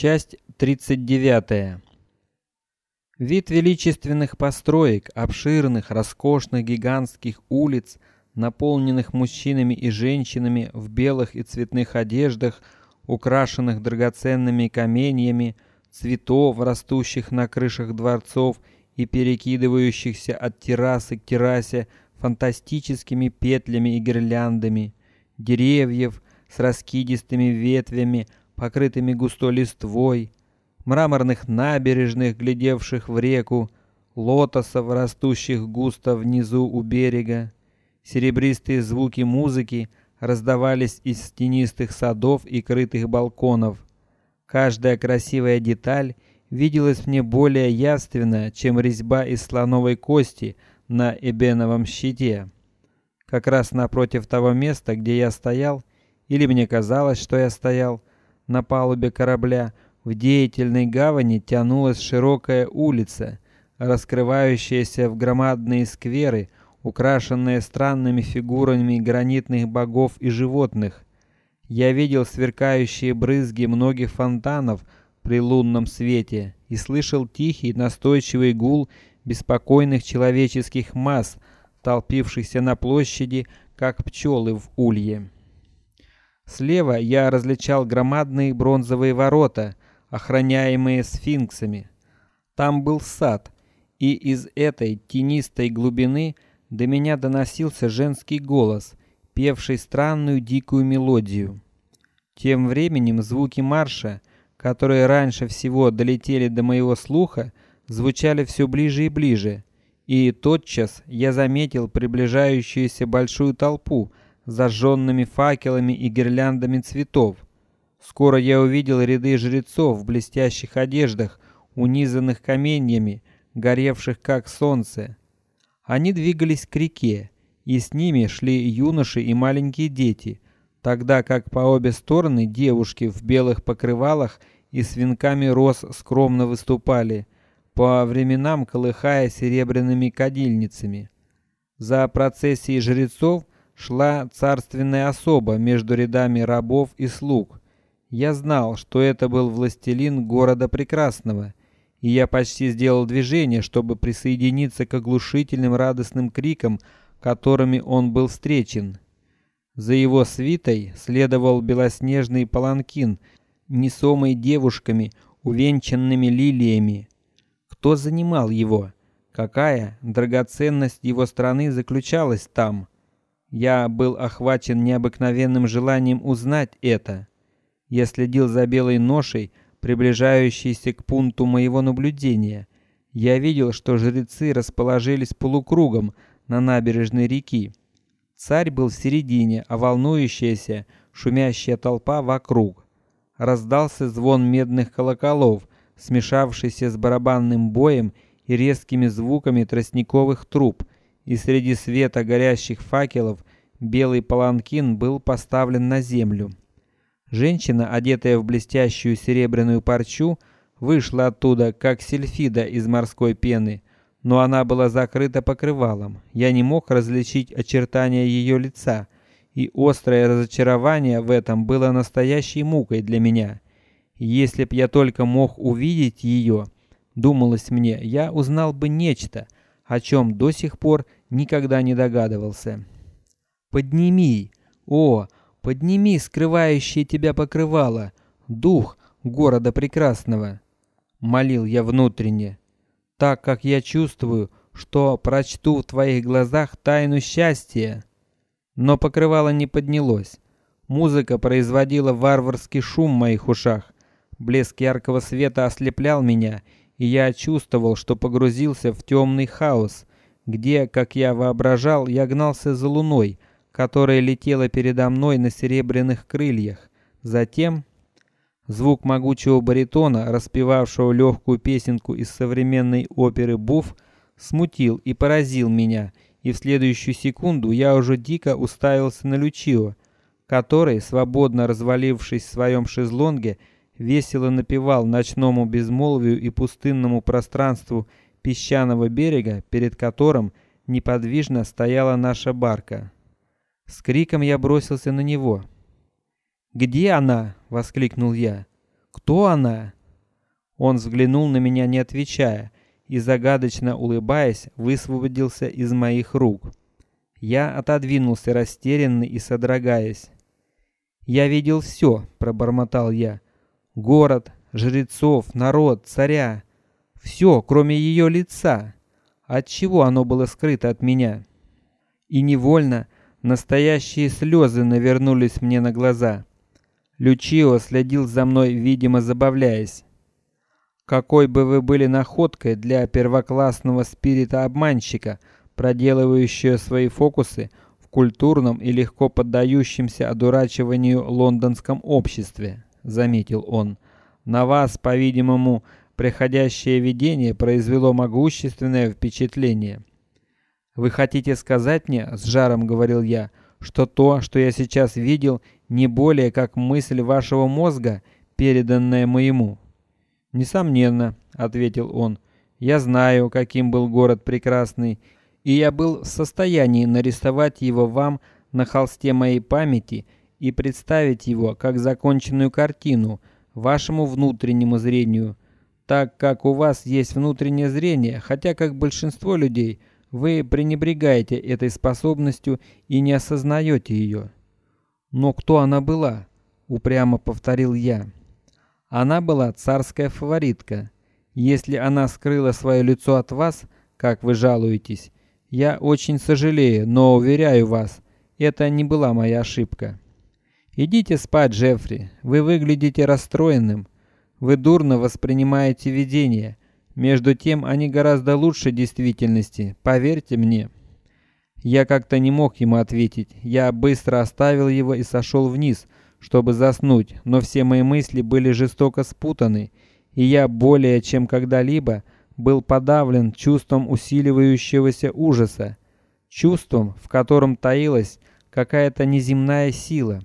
Часть тридцать девятая. Вид величественных построек, обширных, роскошных, гигантских улиц, наполненных мужчинами и женщинами в белых и цветных одеждах, украшенных драгоценными каменьями, цветов, растущих на крышах дворцов и перекидывающихся от террасы к террасе фантастическими петлями и гирляндами, деревьев с раскидистыми ветвями, покрытыми густой листвой, мраморных набережных, глядевших в реку, лотосов, растущих густо внизу у берега. Серебристые звуки музыки раздавались из тенистых садов и крытых балконов. Каждая красивая деталь виделась мне более явственно, чем резьба из слоновой кости на эбеновом щите. Как раз напротив того места, где я стоял, или мне казалось, что я стоял, на палубе корабля в деятельной гавани тянулась широкая улица, раскрывающаяся в громадные скверы, украшенные странными фигурами гранитных богов и животных. Я видел сверкающие брызги многих фонтанов при лунном свете и слышал тихий настойчивый гул беспокойных человеческих масс, толпившихся на площади, как пчелы в улье. Слева я различал громадные бронзовые ворота, охраняемые сфинксами. Там был сад, и из этой тенистой глубины до меня доносился женский голос, певший странную дикую мелодию. Тем временем звуки марша, которые раньше всего долетели до моего слуха, звучали все ближе и ближе, и тотчас я заметил приближающуюся большую толпу, зажженными факелами и гирляндами цветов. Скоро я увидел ряды жрецов в блестящих одеждах, унизанных каменьями, горевших как солнце. Они двигались к реке, и с ними шли юноши и маленькие дети, тогда как по обе стороны девушки в белых покрывалах и с венками роз скромно выступали, по временам колыхая серебряными кадильницами. За процессией жрецов шла царственная особа между рядами рабов и слуг. Я знал, что это был властелин города прекрасного, и я почти сделал движение, чтобы присоединиться к оглушительным радостным крикам, которыми он был встречен. За его свитой следовал белоснежный паланкин, несомый девушками, увенчанными лилиями. Кто занимал его? Какая драгоценность его страны заключалась там? Я был охвачен необыкновенным желанием узнать это. Я следил за белой ношей, приближающейся к пункту моего наблюдения. Я видел, что жрецы расположились полукругом на набережной реки. Царь был в середине, а волнующаяся, шумящая толпа вокруг. Раздался звон медных колоколов, смешавшийся с барабанным боем и резкими звуками тростниковых труб и среди света горящих факелов белый паланкин был поставлен на землю. Женщина, одетая в блестящую серебряную парчу, вышла оттуда, как сельфида из морской пены, но она была закрыта покрывалом. Я не мог различить очертания ее лица, и острое разочарование в этом было настоящей мукой для меня. Если б я только мог увидеть ее, думалось мне, я узнал бы нечто, о чем до сих пор никогда не догадывался. Подними, о, подними скрывающее тебя покрывало, дух города прекрасного, молил я внутренне, так как я чувствую, что прочту в твоих глазах тайну счастья. Но покрывало не поднялось. Музыка производила варварский шум в моих ушах. Блеск яркого света ослеплял меня, и я чувствовал, что погрузился в темный хаос, где, как я воображал, я гнался за луной, которая летела передо мной на серебряных крыльях. Затем звук могучего баритона, распевавшего легкую песенку из современной оперы Буф, смутил и поразил меня, и в следующую секунду я уже дико уставился на Лючио, который, свободно развалившись в своем шезлонге, весело напевал ночному безмолвию и пустынному пространству песчаного берега, перед которым неподвижно стояла наша барка. С криком я бросился на него. Где она? воскликнул я. Кто она? Он взглянул на меня, не отвечая, и загадочно улыбаясь, высвободился из моих рук. Я отодвинулся растерянный и содрогаясь. Я видел все, пробормотал я. Город, жрецов, народ, царя, все, кроме ее лица. От чего оно было скрыто от меня? И невольно настоящие слезы навернулись мне на глаза. Лючио следил за мной, видимо, забавляясь. Какой бы вы были находкой для первоклассного спирита-обманщика, проделывающего свои фокусы в культурном и легко поддающемся одурачиванию лондонском обществе, заметил он. На вас, по-видимому, приходящее видение произвело могущественное впечатление. Вы хотите сказать мне, с жаром говорил я, что то, что я сейчас видел, не более как мысль вашего мозга, переданная моему? Несомненно, ответил он. Я знаю, каким был город прекрасный, и я был в состоянии нарисовать его вам на холсте моей памяти и представить его как законченную картину вашему внутреннему зрению, так как у вас есть внутреннее зрение, хотя как большинство людей вы пренебрегаете этой способностью и не осознаете ее. Но кто она была? упрямо повторил я. Она была царская фаворитка. Если она скрыла свое лицо от вас, как вы жалуетесь, я очень сожалею, но уверяю вас, это не была моя ошибка. Идите спать, Джеффри. Вы выглядите расстроенным. Вы дурно воспринимаете видения. Между тем, они гораздо лучше действительности. Поверьте мне. Я как-то не мог ему ответить. Я быстро оставил его и сошел вниз, чтобы заснуть, но все мои мысли были жестоко спутаны, и я более чем когда-либо был подавлен чувством усиливающегося ужаса, чувством, в котором таилась какая-то неземная сила.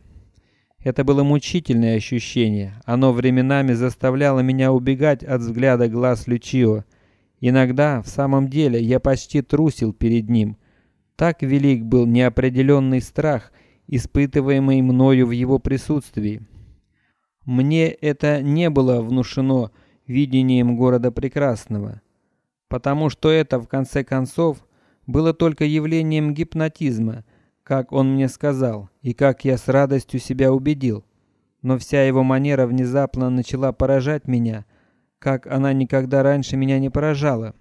Это было мучительное ощущение. Оно временами заставляло меня убегать от взгляда глаз Лючио. Иногда, в самом деле, я почти трусил перед ним. Так велик был неопределенный страх испытываемый мною в его присутствии. Мне это не было внушено видением города прекрасного, потому что это в конце концов было только явлением гипнотизма, как он мне сказал, и как я с радостью себя убедил. Но вся его манера внезапно начала поражать меня, как она никогда раньше меня не поражала.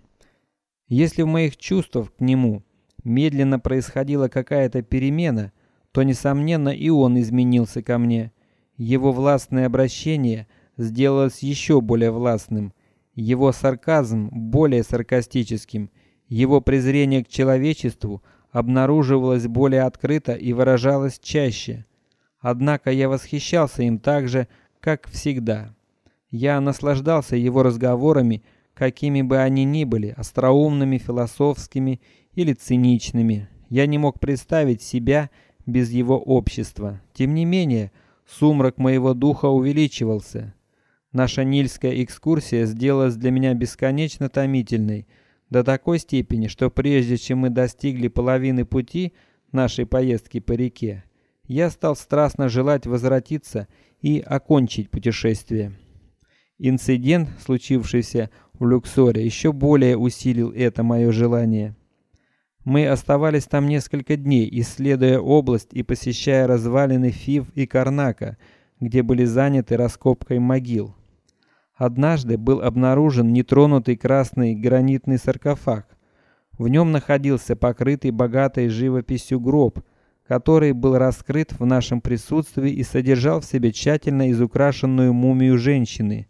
Если в моих чувствах к нему медленно происходила какая-то перемена, то несомненно и он изменился ко мне. Его властное обращение сделалось еще более властным, его сарказм более саркастическим, его презрение к человечеству обнаруживалось более открыто и выражалось чаще. Однако я восхищался им так же, как всегда. Я наслаждался его разговорами, какими бы они ни были, остроумными, философскими или циничными. Я не мог представить себя без его общества. Тем не менее, сумрак моего духа увеличивался. Наша нильская экскурсия сделалась для меня бесконечно томительной до такой степени, что прежде чем мы достигли половины пути нашей поездки по реке, я стал страстно желать возвратиться и окончить путешествие. Инцидент, случившийся в Люксоре, еще более усилил это мое желание. Мы оставались там несколько дней, исследуя область и посещая развалины Фив и Карнака, где были заняты раскопкой могил. Однажды был обнаружен нетронутый красный гранитный саркофаг. В нем находился покрытый богатой живописью гроб, который был раскрыт в нашем присутствии и содержал в себе тщательно изукрашенную мумию женщины.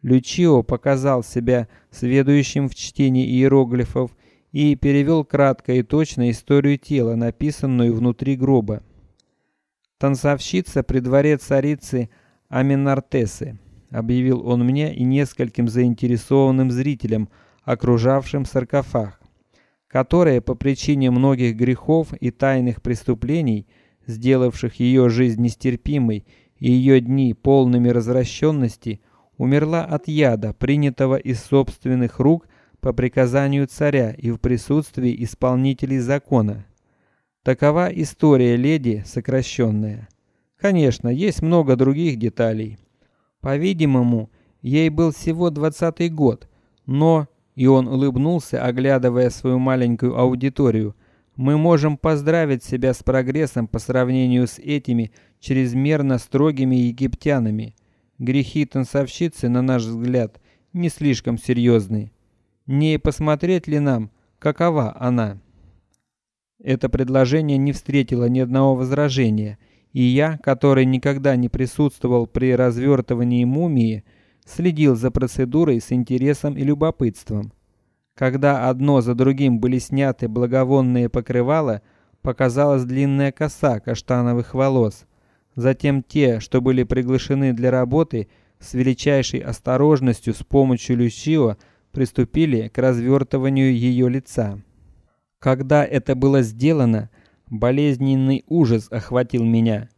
Лючио показал себя сведущим в чтении иероглифов и перевел кратко и точно историю тела, написанную внутри гроба. Танцовщица при дворе царицы Аминартесы, объявил он мне и нескольким заинтересованным зрителям, окружавшим саркофаг, которая по причине многих грехов и тайных преступлений, сделавших ее жизнь нестерпимой и ее дни полными развращенности, умерла от яда, принятого из собственных рук по приказанию царя и в присутствии исполнителей закона. Такова история леди, сокращенная. Конечно, есть много других деталей. По-видимому, ей был всего двадцатый год, но и он улыбнулся, оглядывая свою маленькую аудиторию. Мы можем поздравить себя с прогрессом по сравнению с этими чрезмерно строгими египтянами. Грехи танцовщицы, на наш взгляд, не слишком серьезны. Не посмотреть ли нам, какова она? Это предложение не встретило ни одного возражения, и я, который никогда не присутствовал при развертывании мумии, следил за процедурой с интересом и любопытством. Когда одно за другим были сняты благовонные покрывала, показалась длинная коса каштановых волос. Затем те, что были приглашены для работы, с величайшей осторожностью с помощью Люсио приступили к развертыванию ее лица. Когда это было сделано, болезненный ужас охватил меня.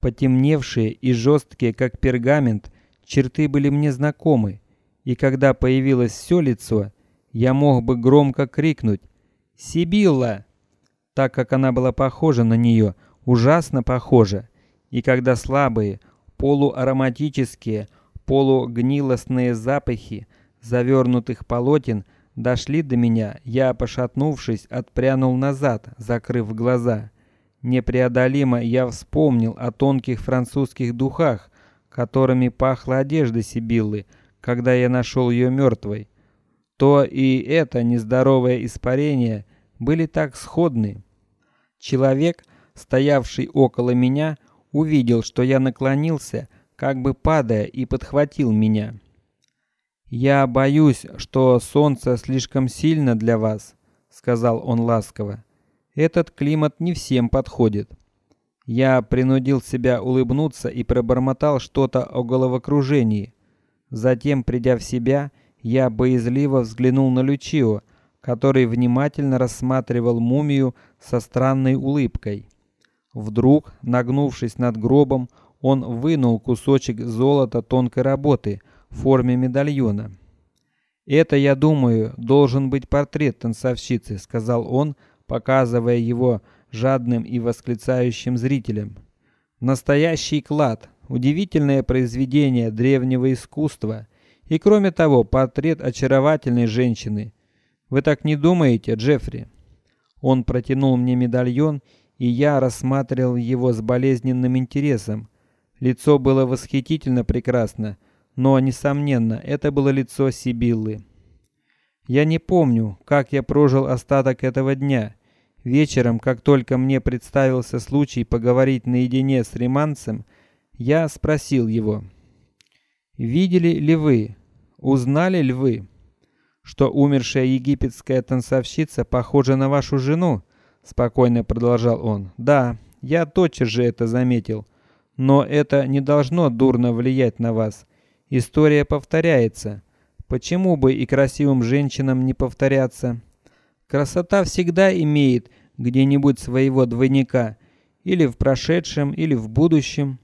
Потемневшие и жесткие, как пергамент, черты были мне знакомы, и когда появилось все лицо, я мог бы громко крикнуть: "Сибилла!", так как она была похожа на нее, ужасно похожа. И когда слабые, полуароматические, полугнилостные запахи завернутых полотен дошли до меня, я, пошатнувшись, отпрянул назад, закрыв глаза. Непреодолимо я вспомнил о тонких французских духах, которыми пахла одежда Сибиллы, когда я нашел ее мертвой. То и это нездоровое испарение были так сходны. Человек, стоявший около меня, увидел, что я наклонился, как бы падая, и подхватил меня. Я боюсь, что солнце слишком сильно для вас, сказал он ласково. Этот климат не всем подходит. Я принудил себя улыбнуться и пробормотал что-то о головокружении. Затем, придя в себя, я боязливо взглянул на Лючио, который внимательно рассматривал мумию со странной улыбкой. Вдруг, нагнувшись над гробом, он вынул кусочек золота тонкой работы в форме медальона. Это, я думаю, должен быть портрет танцовщицы, сказал он, показывая его жадным и восклицающим зрителям. Настоящий клад, удивительное произведение древнего искусства и, кроме того, портрет очаровательной женщины. Вы так не думаете, Джеффри? Он протянул мне медальон, и я рассматривал его с болезненным интересом. Лицо было восхитительно прекрасно, но несомненно, это было лицо Сибиллы. Я не помню, как я прожил остаток этого дня. Вечером, как только мне представился случай поговорить наедине с риманцем, я спросил его: "Видели ли вы, узнали ли вы, что умершая египетская танцовщица похожа на вашу жену?" Спокойно продолжал он. "Да, я тотчас же это заметил, но это не должно дурно влиять на вас. История повторяется. Почему бы и красивым женщинам не повторяться? Красота всегда имеет где-нибудь своего двойника, или в прошедшем, или в будущем.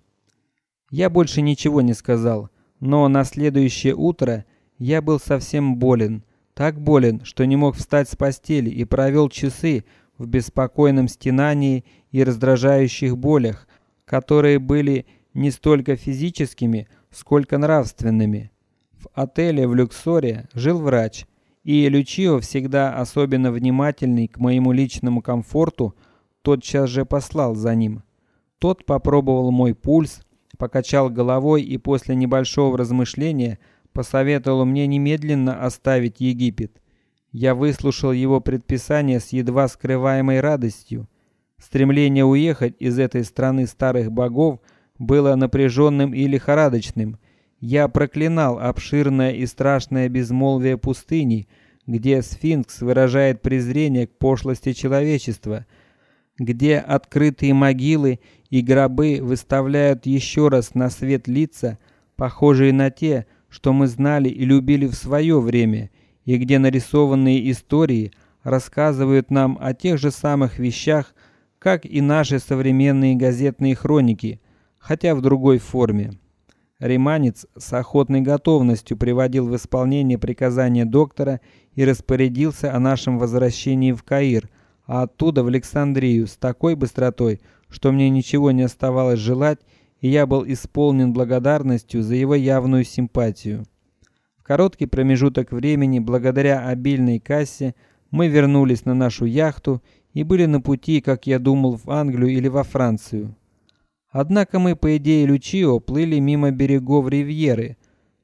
Я больше ничего не сказал, но на следующее утро я был совсем болен, так болен, что не мог встать с постели и провел часы в беспокойном стенании и раздражающих болях, которые были не столько физическими, сколько нравственными. В отеле в Люксоре жил врач, и Лючио, всегда особенно внимательный к моему личному комфорту, тотчас же послал за ним. Тот попробовал мой пульс, покачал головой и после небольшого размышления посоветовал мне немедленно оставить Египет. Я выслушал его предписание с едва скрываемой радостью. Стремление уехать из этой страны старых богов было напряженным и лихорадочным. Я проклинал обширное и страшное безмолвие пустыни, где сфинкс выражает презрение к пошлости человечества, где открытые могилы и гробы выставляют еще раз на свет лица, похожие на те, что мы знали и любили в свое время, и где нарисованные истории рассказывают нам о тех же самых вещах, как и наши современные газетные хроники хотя в другой форме. Риманец с охотной готовностью приводил в исполнение приказания доктора и распорядился о нашем возвращении в Каир, а оттуда в Александрию с такой быстротой, что мне ничего не оставалось желать, и я был исполнен благодарностью за его явную симпатию. В короткий промежуток времени, благодаря обильной кассе, мы вернулись на нашу яхту и были на пути, как я думал, в Англию или во Францию. Однако мы, по идее Лючио, плыли мимо берегов Ривьеры,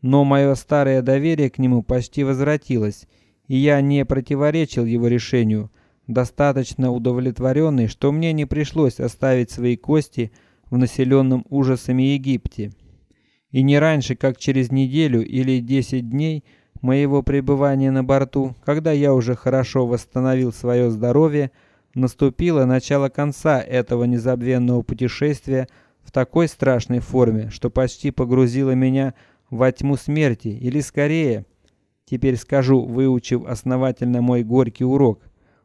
но мое старое доверие к нему почти возвратилось, и я не противоречил его решению, достаточно удовлетворенный, что мне не пришлось оставить свои кости в населенном ужасами Египте. И не раньше, как через неделю или десять дней моего пребывания на борту, когда я уже хорошо восстановил свое здоровье, наступило начало конца этого незабвенного путешествия в такой страшной форме, что почти погрузило меня во тьму смерти, или скорее, теперь скажу, выучив основательно мой горький урок,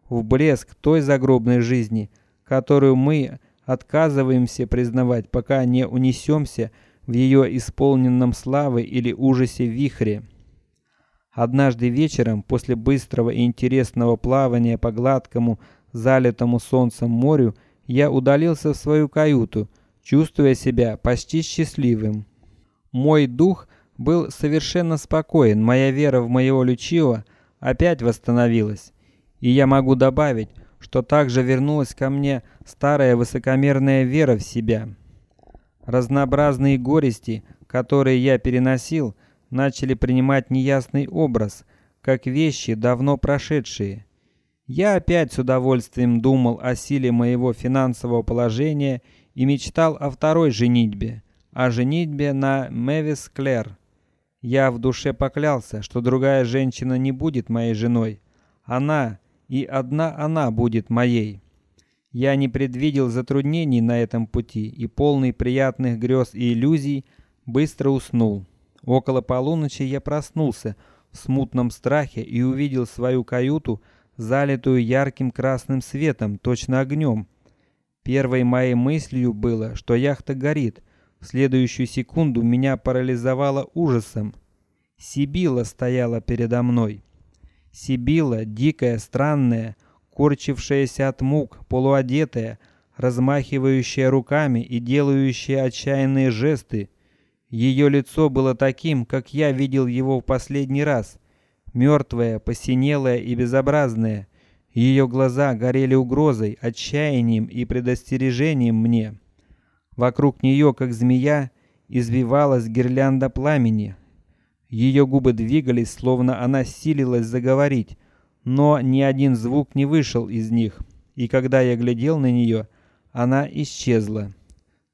в блеск той загробной жизни, которую мы отказываемся признавать, пока не унесемся в ее исполненном славы или ужасе вихре. Однажды вечером после быстрого и интересного плавания по гладкому, залитому солнцем морю, я удалился в свою каюту, чувствуя себя почти счастливым. Мой дух был совершенно спокоен, моя вера в моего Лючио опять восстановилась, и я могу добавить, что также вернулась ко мне старая высокомерная вера в себя. Разнообразные горести, которые я переносил, начали принимать неясный образ, как вещи давно прошедшие. Я опять с удовольствием думал о силе моего финансового положения и мечтал о второй женитьбе, о женитьбе на Мэвис Клэр. Я в душе поклялся, что другая женщина не будет моей женой. Она и одна она будет моей. Я не предвидел затруднений на этом пути и полный приятных грез и иллюзий быстро уснул. Около полуночи я проснулся в смутном страхе и увидел свою каюту, залитую ярким красным светом, точно огнем. Первой моей мыслью было, что яхта горит. В следующую секунду меня парализовало ужасом. Сибила стояла передо мной. Сибила, дикая, странная, корчившаяся от мук, полуодетая, размахивающая руками и делающая отчаянные жесты. Ее лицо было таким, как я видел его в последний раз, мертвое, посинелое и безобразное. Ее глаза горели угрозой, отчаянием и предостережением мне. Вокруг нее, как змея, извивалась гирлянда пламени. Ее губы двигались, словно она силилась заговорить, но ни один звук не вышел из них. И когда я глядел на нее, она исчезла.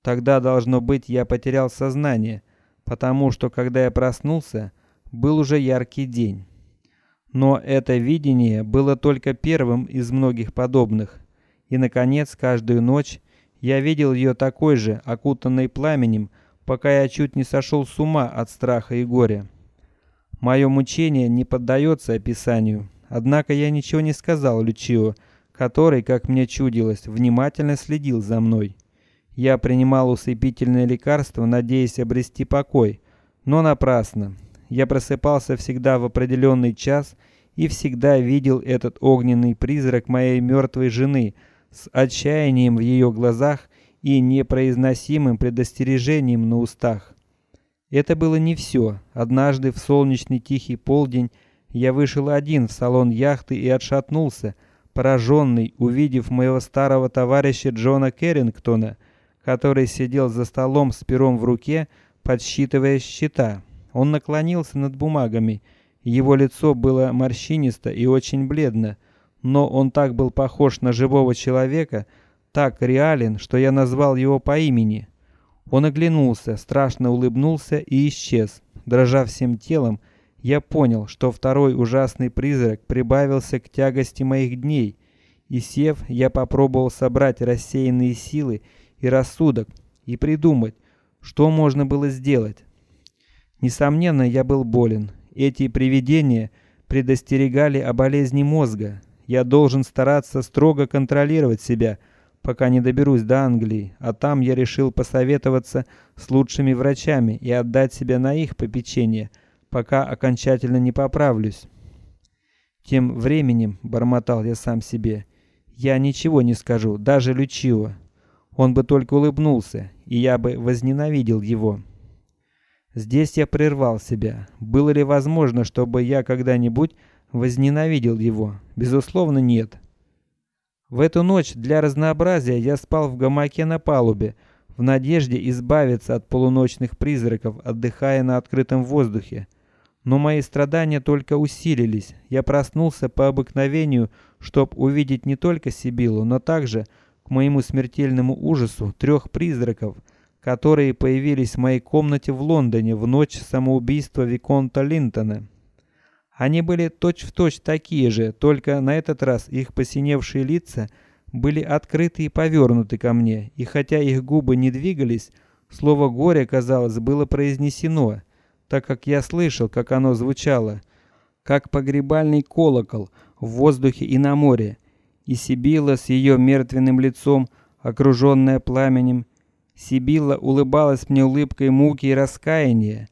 Тогда должно быть, я потерял сознание, потому что когда я проснулся, был уже яркий день. Но это видение было только первым из многих подобных. И наконец, каждую ночь я видел ее такой же, окутанной пламенем, пока я чуть не сошел с ума от страха и горя. Мое мучение не поддается описанию. Однако я ничего не сказал Лючио, который, как мне чудилось, внимательно следил за мной. Я принимал усыпительные лекарства, надеясь обрести покой, но напрасно. Я просыпался всегда в определенный час и всегда видел этот огненный призрак моей мертвой жены с отчаянием в ее глазах и непроизносимым предостережением на устах. Это было не все. Однажды в солнечный тихий полдень я вышел один в салон яхты и отшатнулся, пораженный, увидев моего старого товарища Джона Керрингтона, который сидел за столом с пером в руке, подсчитывая счета. Он наклонился над бумагами. Его лицо было морщинисто и очень бледно, но он так был похож на живого человека, так реален, что я назвал его по имени. Он оглянулся, страшно улыбнулся и исчез. Дрожа всем телом, я понял, что второй ужасный призрак прибавился к тягости моих дней, и сев, я попробовал собрать рассеянные силы и рассудок и придумать, что можно было сделать. Несомненно, я был болен. Эти привидения предостерегали о болезни мозга. Я должен стараться строго контролировать себя, пока не доберусь до Англии, а там я решил посоветоваться с лучшими врачами и отдать себя на их попечение, пока окончательно не поправлюсь. Тем временем бормотал я сам себе: я ничего не скажу, даже Лючио. он бы только улыбнулся, и я бы возненавидел его. Здесь я прервал себя. Было ли возможно, чтобы я когда-нибудь возненавидел его? Безусловно, нет. В эту ночь для разнообразия я спал в гамаке на палубе, в надежде избавиться от полуночных призраков, отдыхая на открытом воздухе. Но мои страдания только усилились. Я проснулся по обыкновению, чтобы увидеть не только Сибилу, но также, к моему смертельному ужасу, трех призраков, которые появились в моей комнате в Лондоне в ночь самоубийства виконта Линтона. Они были точь-в-точь точь такие же, только на этот раз их посиневшие лица были открыты и повернуты ко мне, и хотя их губы не двигались, слово горе, казалось, было произнесено, так как я слышал, как оно звучало, как погребальный колокол в воздухе и на море. И Сибила с ее мертвенным лицом, окруженная пламенем, Сибила улыбалась мне улыбкой муки и раскаяния.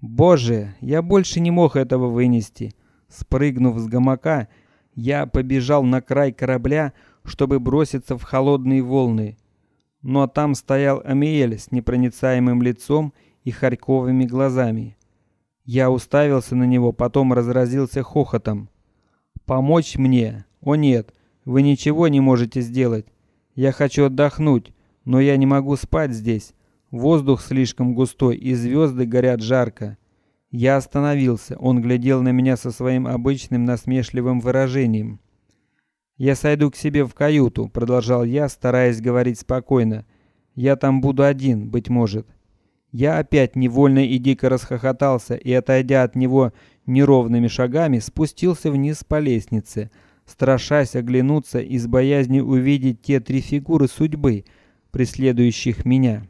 Боже, я больше не мог этого вынести. Спрыгнув с гамака, я побежал на край корабля, чтобы броситься в холодные волны. Но там стоял Амиэль с непроницаемым лицом и харьковыми глазами. Я уставился на него, потом разразился хохотом. Помочь мне? О нет, вы ничего не можете сделать. Я хочу отдохнуть, но я не могу спать здесь. Воздух слишком густой и звезды горят жарко. Я остановился. Он глядел на меня со своим обычным насмешливым выражением. Я сойду к себе в каюту, продолжал я, стараясь говорить спокойно. Я там буду один, быть может. Я опять невольно и дико расхохотался и, отойдя от него неровными шагами, спустился вниз по лестнице, страшась оглянуться и с боязнью увидеть те три фигуры судьбы, преследующих меня.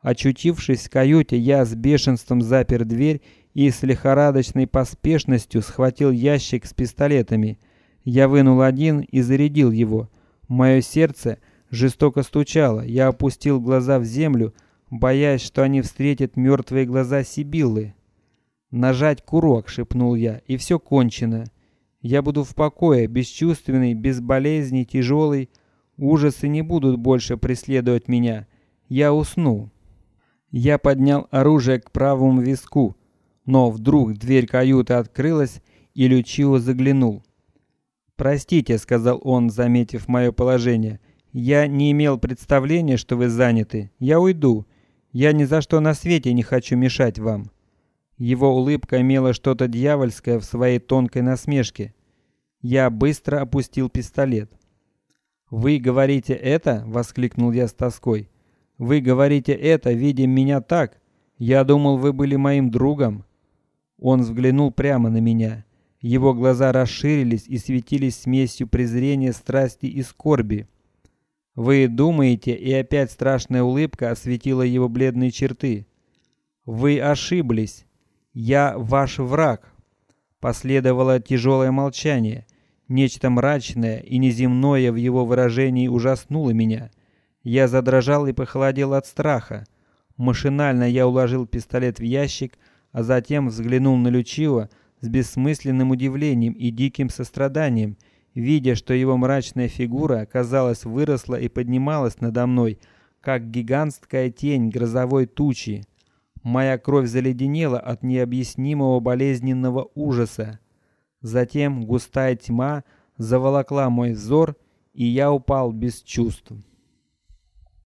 Очутившись в каюте, я с бешенством запер дверь и с лихорадочной поспешностью схватил ящик с пистолетами. Я вынул один и зарядил его. Мое сердце жестоко стучало. Я опустил глаза в землю, боясь, что они встретят мертвые глаза Сибиллы. Нажать курок, шепнул я, и все кончено. Я буду в покое, бесчувственный, без болезней, тяжелый. Ужасы не будут больше преследовать меня. Я усну. Я поднял оружие к правому виску, но вдруг дверь каюты открылась, и Лючио заглянул. Простите, сказал он, заметив мое положение. Я не имел представления, что вы заняты. Я уйду. Я ни за что на свете не хочу мешать вам. Его улыбка имела что-то дьявольское в своей тонкой насмешке. Я быстро опустил пистолет. Вы говорите это? воскликнул я с тоской. Вы говорите это, видя меня так? Я думал, вы были моим другом. Он взглянул прямо на меня. Его глаза расширились и светились смесью презрения, страсти и скорби. Вы думаете, и опять страшная улыбка осветила его бледные черты. Вы ошиблись. Я ваш враг. Последовало тяжелое молчание. Нечто мрачное и неземное в его выражении ужаснуло меня. Я задрожал и похолодел от страха. Машинально я уложил пистолет в ящик, а затем взглянул на Лючио с бессмысленным удивлением и диким состраданием, видя, что его мрачная фигура, казалось, выросла и поднималась надо мной, как гигантская тень грозовой тучи. Моя кровь заледенела от необъяснимого болезненного ужаса. Затем густая тьма заволокла мой взор, и я упал без чувств.